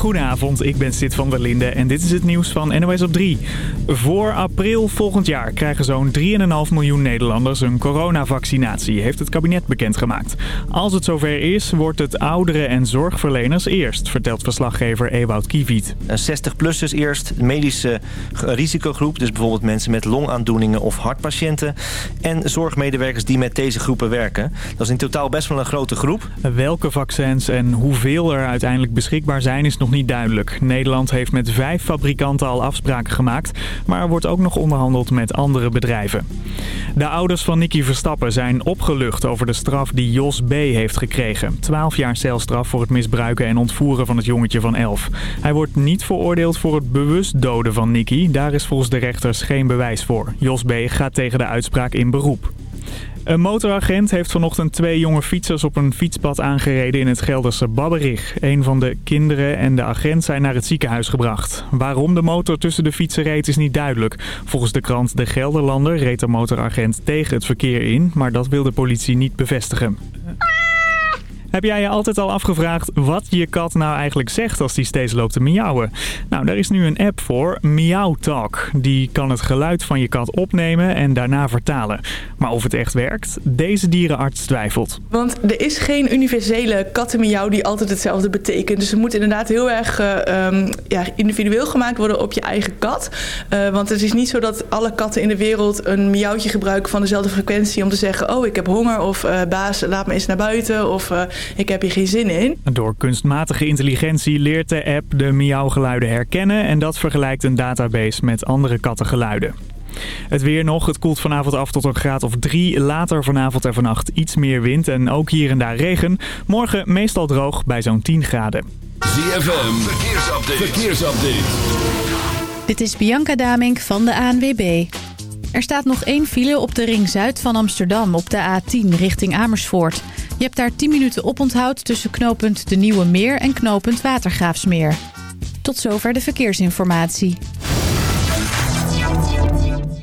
Goedenavond, ik ben Sid van der Linde en dit is het nieuws van NOS op 3. Voor april volgend jaar krijgen zo'n 3,5 miljoen Nederlanders een coronavaccinatie, heeft het kabinet bekendgemaakt. Als het zover is, wordt het ouderen en zorgverleners eerst, vertelt verslaggever Ewout Kiewiet. 60-plussers eerst, medische risicogroep, dus bijvoorbeeld mensen met longaandoeningen of hartpatiënten. En zorgmedewerkers die met deze groepen werken. Dat is in totaal best wel een grote groep. Welke vaccins en hoeveel er uiteindelijk beschikbaar zijn is nog niet duidelijk. Nederland heeft met vijf fabrikanten al afspraken gemaakt, maar er wordt ook nog onderhandeld met andere bedrijven. De ouders van Nicky Verstappen zijn opgelucht over de straf die Jos B. heeft gekregen. 12 jaar celstraf voor het misbruiken en ontvoeren van het jongetje van 11. Hij wordt niet veroordeeld voor het bewust doden van Nicky. Daar is volgens de rechters geen bewijs voor. Jos B. gaat tegen de uitspraak in beroep. Een motoragent heeft vanochtend twee jonge fietsers op een fietspad aangereden in het Gelderse Babberich. Een van de kinderen en de agent zijn naar het ziekenhuis gebracht. Waarom de motor tussen de fietsen reed is niet duidelijk. Volgens de krant De Gelderlander reed de motoragent tegen het verkeer in, maar dat wil de politie niet bevestigen. Heb jij je altijd al afgevraagd wat je kat nou eigenlijk zegt als die steeds loopt te miauwen? Nou, daar is nu een app voor, Meow Talk. Die kan het geluid van je kat opnemen en daarna vertalen. Maar of het echt werkt, deze dierenarts twijfelt. Want er is geen universele kattenmiauw die altijd hetzelfde betekent. Dus het moet inderdaad heel erg uh, um, ja, individueel gemaakt worden op je eigen kat. Uh, want het is niet zo dat alle katten in de wereld een miauwtje gebruiken van dezelfde frequentie... om te zeggen, oh ik heb honger of uh, baas laat me eens naar buiten of ik heb hier geen zin in. Door kunstmatige intelligentie leert de app de miauwgeluiden herkennen en dat vergelijkt een database met andere kattengeluiden. Het weer nog. Het koelt vanavond af tot een graad of drie. Later vanavond en vannacht iets meer wind en ook hier en daar regen. Morgen meestal droog bij zo'n 10 graden. ZFM, verkeersupdate. verkeersupdate. Dit is Bianca Damink van de ANWB. Er staat nog één file op de ring zuid van Amsterdam op de A10 richting Amersfoort. Je hebt daar 10 minuten oponthoud tussen knooppunt De Nieuwe Meer en knooppunt Watergraafsmeer. Tot zover de verkeersinformatie.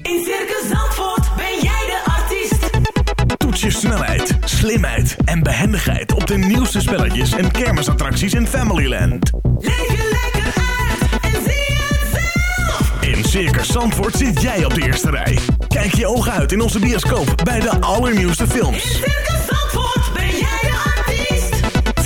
In Circus Zandvoort ben jij de artiest. Toets je snelheid, slimheid en behendigheid op de nieuwste spelletjes en kermisattracties in Familyland. Leef je lekker uit en zie het zelf. In Circus Zandvoort zit jij op de eerste rij. Kijk je ogen uit in onze bioscoop bij de allernieuwste films. In Circus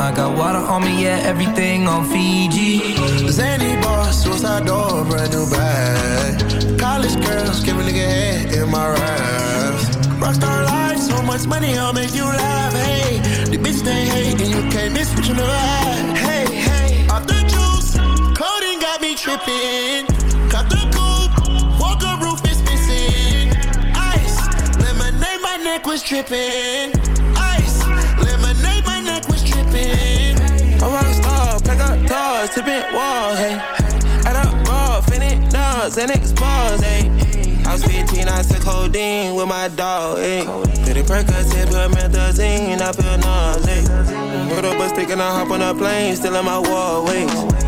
I got water on me, yeah, everything on Fiji. Zany boss, suicide door, brand new bag. College girls, give a nigga head in my raps. Rockstar life, so much money, I'll make you laugh. Hey, the bitch they hate, and you can't miss what you never had. Hey, hey, off the juice, coding got me tripping. Cut the coupe, walker roof is missing. Ice, lemonade, my neck was tripping. Doors, tipping walls, hey. Add up raw, finish dogs, and expose, hey. I was 15, I took codeine with my dog, ayy. Pretty Percocet, put methazine, I feel nauseous. Put up a stick and I hop on a plane, still in my wall, wait.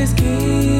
Is king.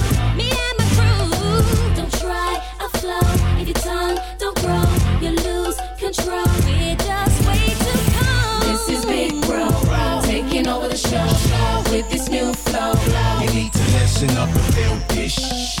Need to listen up and feel this.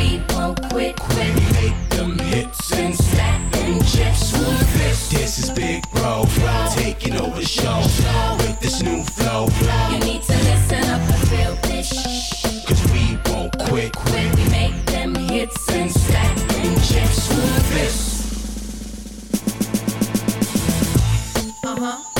Cause we won't quit when we make them hits and stack them chips. Who's this? This is Big Bro, bro. taking over the show with this new flow. flow. You need to listen up and feel this. Cause we won't quit when we make them hits and stack them chips. Who's this? Huh. Huh. Uh huh.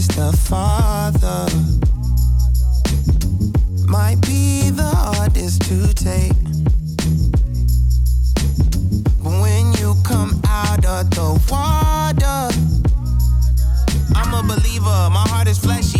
pleases the Father. Might be the hardest to take. But when you come out of the water, I'm a believer, my heart is fleshy.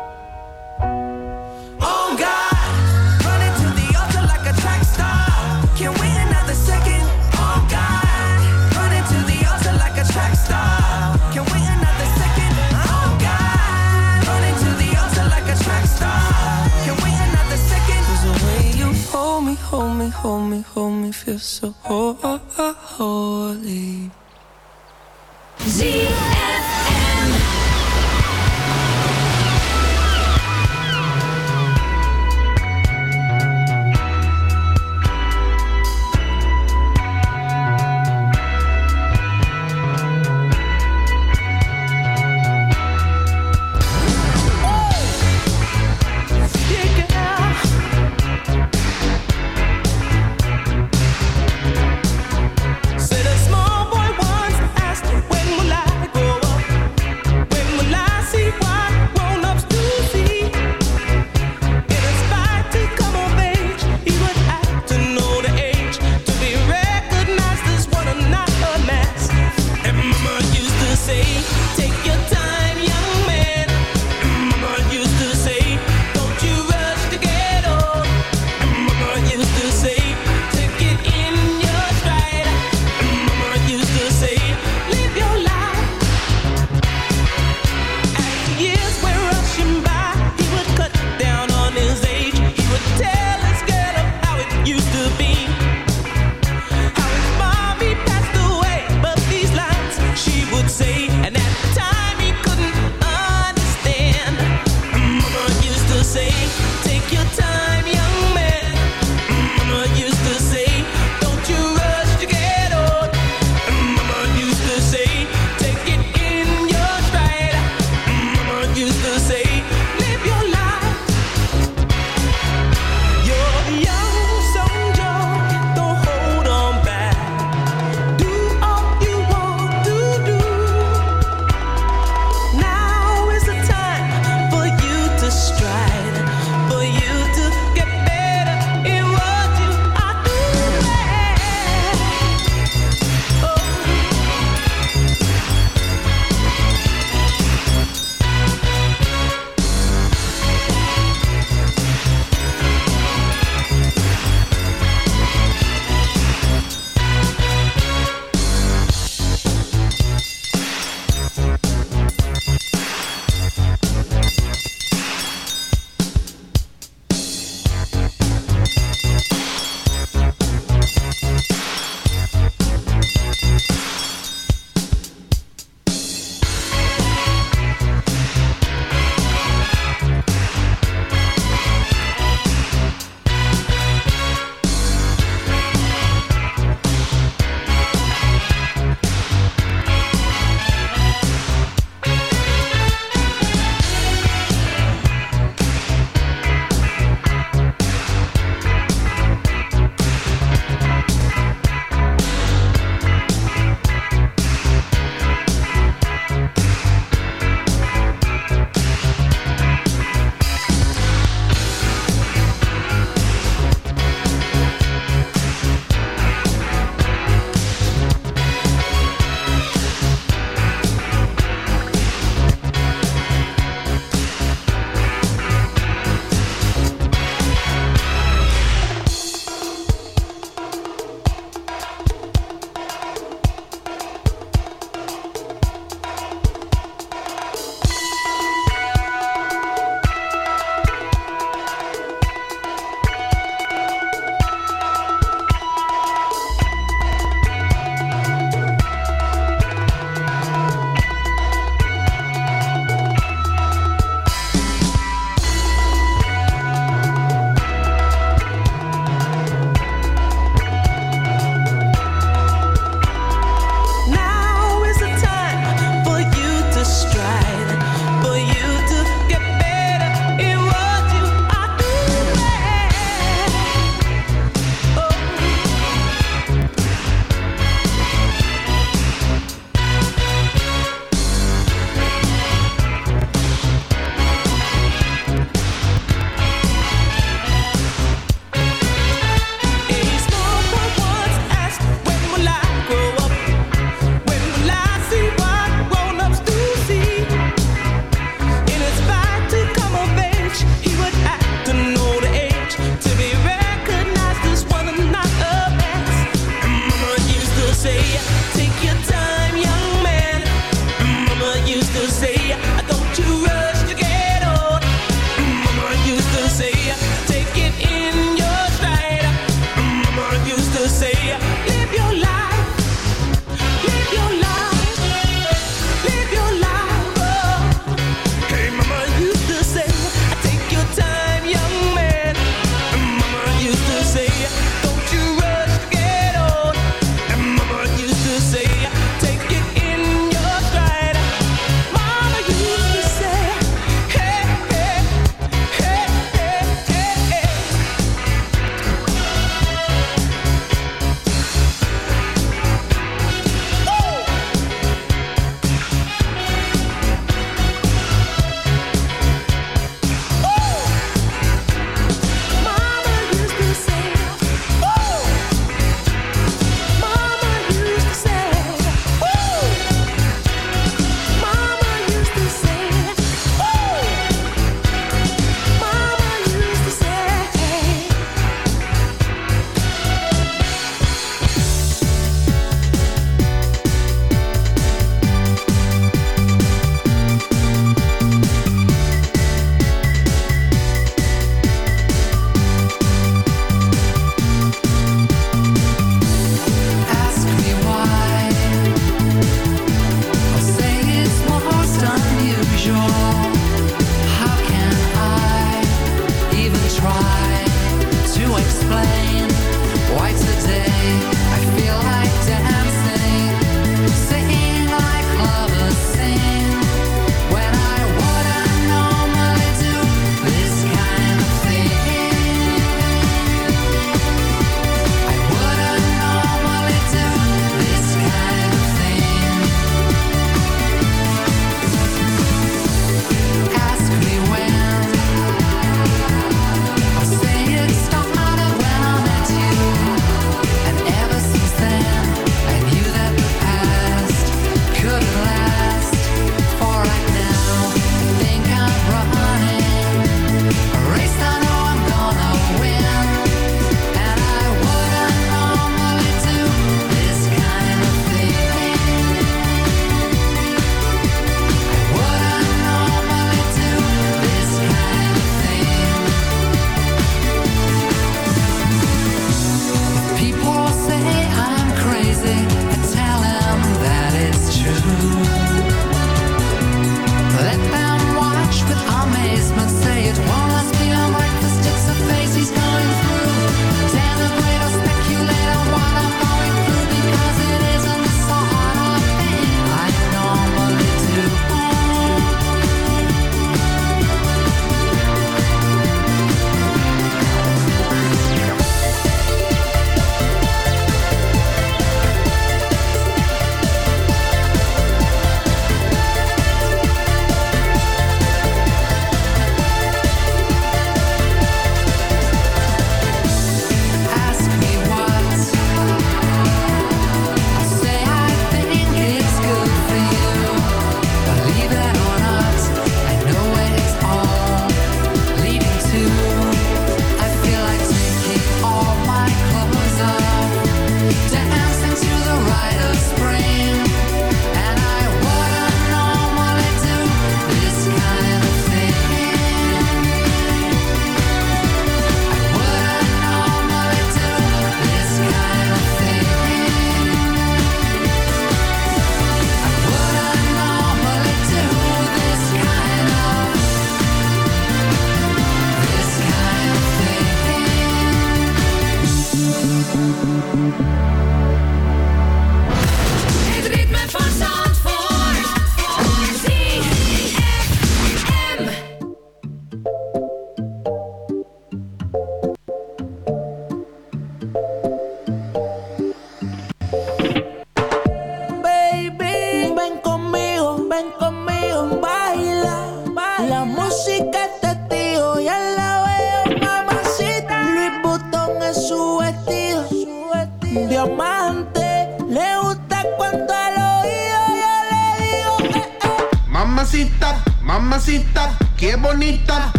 Hold me, hold me, feel so ho- ho- ho- holy. ZFM.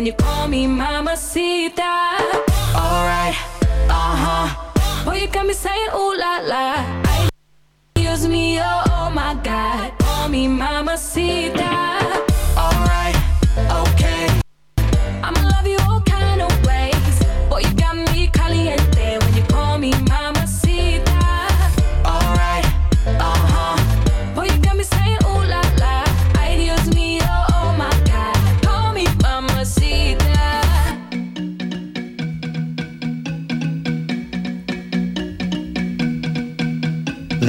when you call me mamacita. Alright, uh huh. Boy, you got me saying ooh la la. Me, oh, oh my god. Call me mamacita.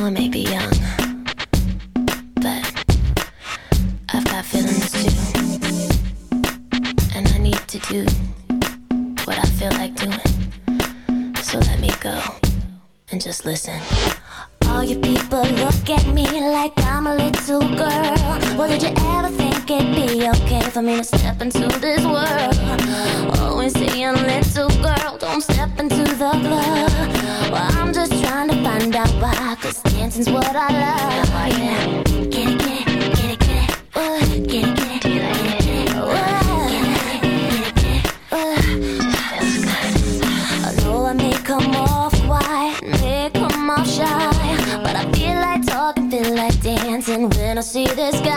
I may be young, but I've got feelings too. And I need to do what I feel like doing. So let me go and just listen. All you people look at me like I'm a little girl. Well, did you ever think it'd be okay for me to step into this world? Always saying, little girl, don't step into the club. Trying to find out why, cause dancing's what I love. Oh, yeah. Get it, get it, get it, get it. Uh, get it, get it, get it, get it. Uh, uh. I know I may come off may come off shy, but I feel like talking, feel like dancing when I see this guy.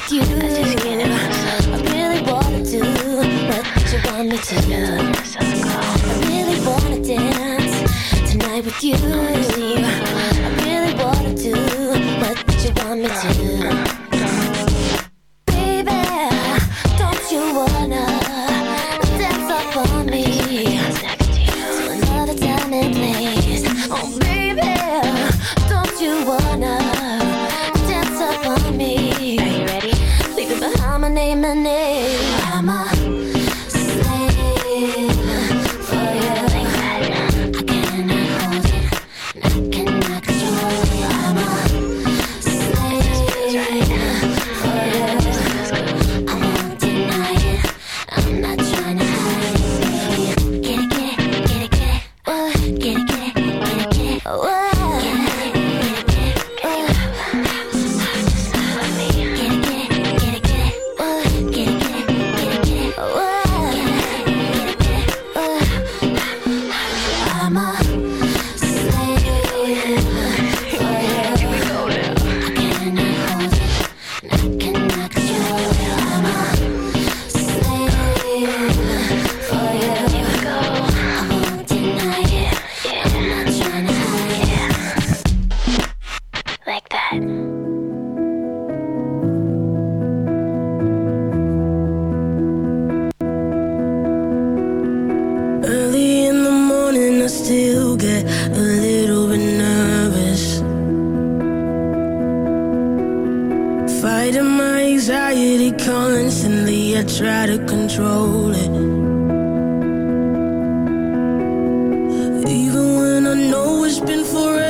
with you. I just can't. I really wanna do what you want me to do. been forever.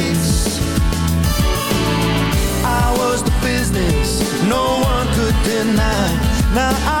Tonight. Now I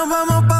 Nos vamos pa